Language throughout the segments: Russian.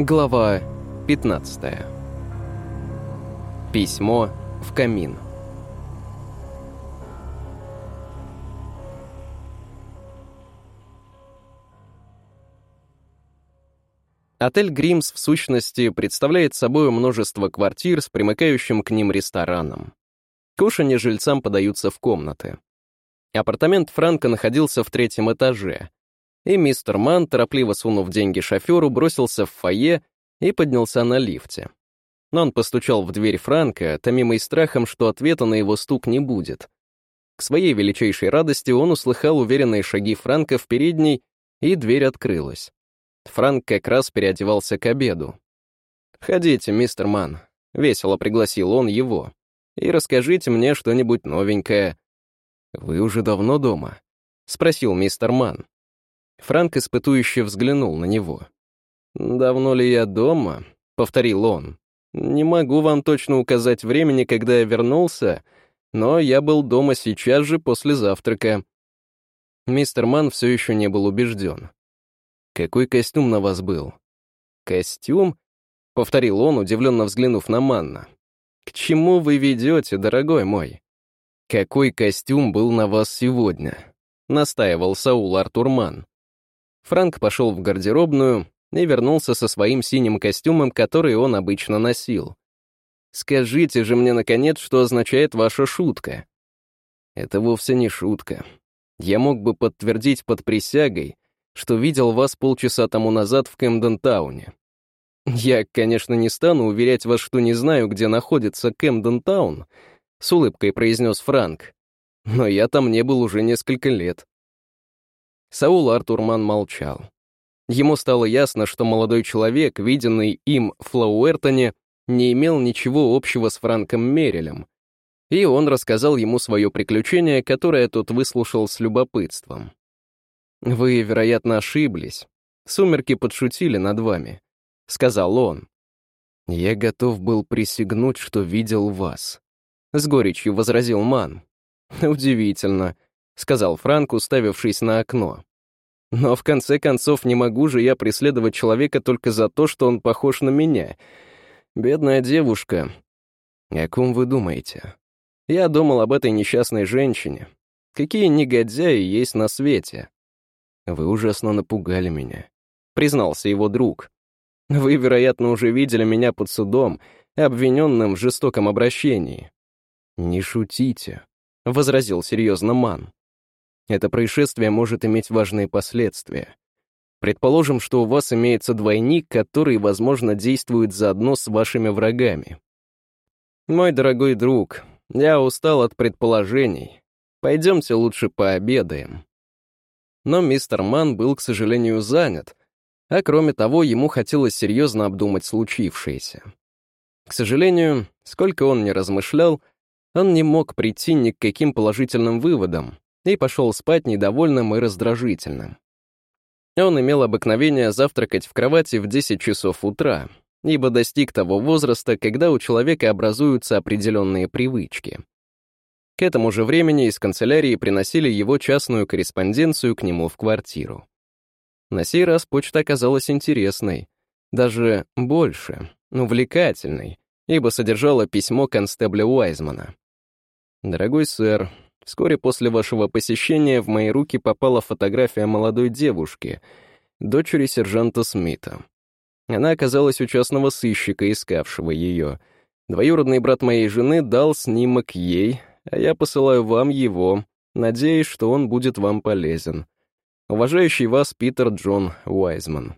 Глава 15. Письмо в камин. Отель «Гримс» в сущности представляет собой множество квартир с примыкающим к ним рестораном. Кушанье жильцам подаются в комнаты. Апартамент Франка находился в третьем этаже, и мистер Ман, торопливо сунув деньги шоферу, бросился в фойе и поднялся на лифте. Но он постучал в дверь Франка, томимый страхом, что ответа на его стук не будет. К своей величайшей радости он услыхал уверенные шаги Франка в передней, и дверь открылась. Франк как раз переодевался к обеду. «Входите, мистер Ман», — весело пригласил он его, «и расскажите мне что-нибудь новенькое». «Вы уже давно дома?» — спросил мистер Ман. Франк испытующе взглянул на него. «Давно ли я дома?» — повторил он. «Не могу вам точно указать времени, когда я вернулся, но я был дома сейчас же после завтрака». Мистер Ман все еще не был убежден. «Какой костюм на вас был?» «Костюм?» — повторил он, удивленно взглянув на Манна. «К чему вы ведете, дорогой мой?» «Какой костюм был на вас сегодня?» — настаивал Саул Артурман. Франк пошел в гардеробную и вернулся со своим синим костюмом, который он обычно носил. «Скажите же мне, наконец, что означает ваша шутка?» «Это вовсе не шутка. Я мог бы подтвердить под присягой, что видел вас полчаса тому назад в Кэмден-тауне. Я, конечно, не стану уверять вас, что не знаю, где находится Кэмден-таун», — с улыбкой произнес Франк. «Но я там не был уже несколько лет. Саул Артурман молчал. Ему стало ясно, что молодой человек, виденный им в Флауэртоне, не имел ничего общего с Франком Мерелем, и он рассказал ему свое приключение, которое тот выслушал с любопытством. «Вы, вероятно, ошиблись. Сумерки подшутили над вами», — сказал он. «Я готов был присягнуть, что видел вас», — с горечью возразил Ман. «Удивительно сказал Франк, уставившись на окно. Но в конце концов не могу же я преследовать человека только за то, что он похож на меня. Бедная девушка. О ком вы думаете? Я думал об этой несчастной женщине. Какие негодяи есть на свете. Вы ужасно напугали меня, признался его друг. Вы, вероятно, уже видели меня под судом, обвиненным в жестоком обращении. Не шутите, возразил серьезно Ман. Это происшествие может иметь важные последствия. Предположим, что у вас имеется двойник, который, возможно, действует заодно с вашими врагами. Мой дорогой друг, я устал от предположений. Пойдемте лучше пообедаем. Но мистер Ман был, к сожалению, занят, а кроме того, ему хотелось серьезно обдумать случившееся. К сожалению, сколько он ни размышлял, он не мог прийти ни к каким положительным выводам, и пошел спать недовольным и раздражительным. Он имел обыкновение завтракать в кровати в 10 часов утра, ибо достиг того возраста, когда у человека образуются определенные привычки. К этому же времени из канцелярии приносили его частную корреспонденцию к нему в квартиру. На сей раз почта оказалась интересной, даже больше, увлекательной, ибо содержала письмо констебля Уайзмана. «Дорогой сэр, Вскоре после вашего посещения в мои руки попала фотография молодой девушки, дочери сержанта Смита. Она оказалась у частного сыщика, искавшего ее. Двоюродный брат моей жены дал снимок ей, а я посылаю вам его, надеясь, что он будет вам полезен. Уважающий вас Питер Джон Уайзман.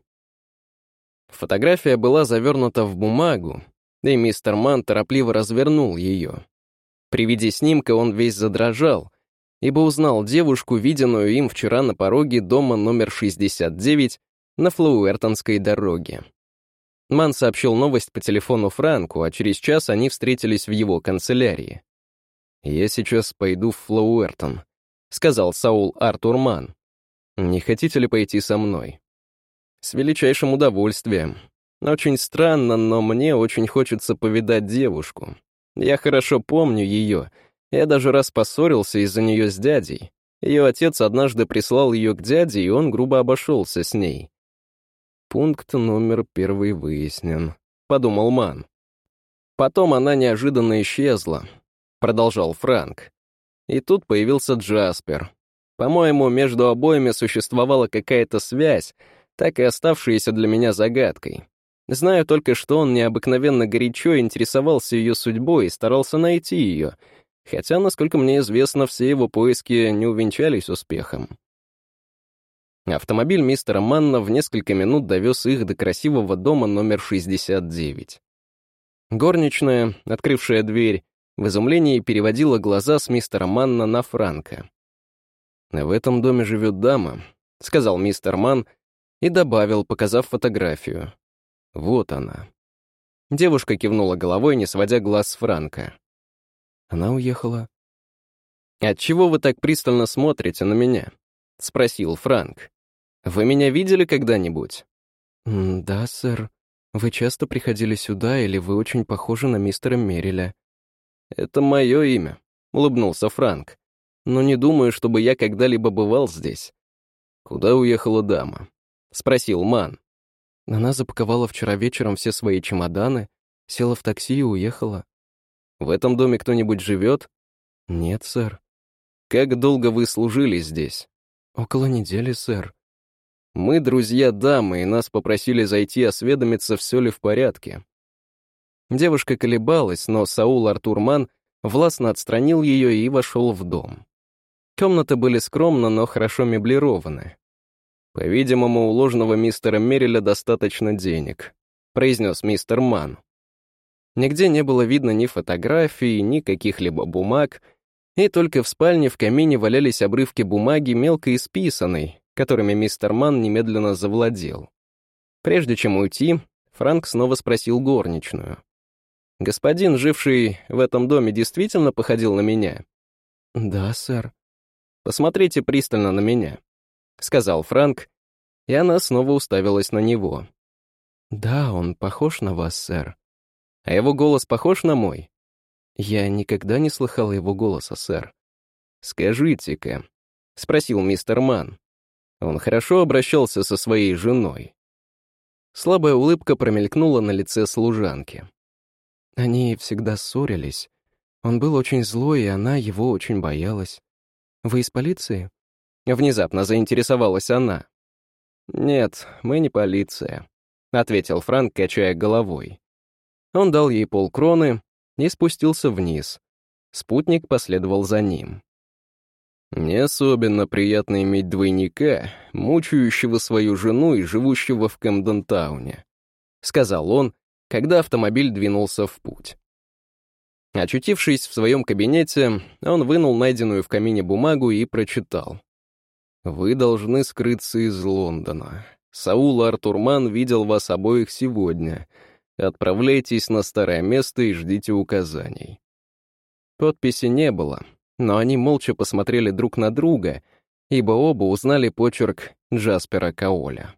Фотография была завернута в бумагу, и мистер Ман торопливо развернул ее. При виде снимка он весь задрожал, ибо узнал девушку, виденную им вчера на пороге дома номер 69 на Флауэртонской дороге. Ман сообщил новость по телефону Франку, а через час они встретились в его канцелярии. «Я сейчас пойду в Флауэртон», — сказал Саул Артур Ман. «Не хотите ли пойти со мной?» «С величайшим удовольствием. Очень странно, но мне очень хочется повидать девушку. Я хорошо помню ее. Я даже раз поссорился из-за нее с дядей. Ее отец однажды прислал ее к дяде, и он грубо обошелся с ней. Пункт номер первый выяснен, — подумал Ман. Потом она неожиданно исчезла, — продолжал Франк. И тут появился Джаспер. По-моему, между обоими существовала какая-то связь, так и оставшаяся для меня загадкой. Знаю только, что он необыкновенно горячо интересовался ее судьбой и старался найти ее, хотя, насколько мне известно, все его поиски не увенчались успехом. Автомобиль мистера Манна в несколько минут довез их до красивого дома номер 69. Горничная, открывшая дверь, в изумлении переводила глаза с мистера Манна на Франка. «В этом доме живет дама», — сказал мистер Ман и добавил, показав фотографию. «Вот она». Девушка кивнула головой, не сводя глаз с Франка. Она уехала. «Отчего вы так пристально смотрите на меня?» — спросил Франк. «Вы меня видели когда-нибудь?» «Да, сэр. Вы часто приходили сюда, или вы очень похожи на мистера Мерриля?» «Это мое имя», — улыбнулся Франк но не думаю, чтобы я когда-либо бывал здесь. Куда уехала дама? Спросил Ман. Она запаковала вчера вечером все свои чемоданы, села в такси и уехала. В этом доме кто-нибудь живет? Нет, сэр. Как долго вы служили здесь? Около недели, сэр. Мы друзья дамы, и нас попросили зайти осведомиться, все ли в порядке. Девушка колебалась, но Саул Артурман властно отстранил ее и вошел в дом. Комнаты были скромно, но хорошо меблированы. «По-видимому, у ложного мистера Мерриля достаточно денег», — произнес мистер Ман. Нигде не было видно ни фотографий, ни каких-либо бумаг, и только в спальне в камине валялись обрывки бумаги, мелко исписанной, которыми мистер Ман немедленно завладел. Прежде чем уйти, Франк снова спросил горничную. «Господин, живший в этом доме, действительно походил на меня?» «Да, сэр», Посмотрите пристально на меня», — сказал Франк, и она снова уставилась на него. «Да, он похож на вас, сэр. А его голос похож на мой?» «Я никогда не слыхал его голоса, сэр». «Скажите-ка», — спросил мистер Ман. Он хорошо обращался со своей женой. Слабая улыбка промелькнула на лице служанки. Они всегда ссорились. Он был очень злой, и она его очень боялась. Вы из полиции?» Внезапно заинтересовалась она. «Нет, мы не полиция», — ответил Франк, качая головой. Он дал ей полкроны и спустился вниз. Спутник последовал за ним. «Не особенно приятно иметь двойника, мучающего свою жену и живущего в Кэмден-тауне», — сказал он, когда автомобиль двинулся в путь. Очутившись в своем кабинете, он вынул найденную в камине бумагу и прочитал. «Вы должны скрыться из Лондона. Саул Артурман видел вас обоих сегодня. Отправляйтесь на старое место и ждите указаний». Подписи не было, но они молча посмотрели друг на друга, ибо оба узнали почерк Джаспера Каоля.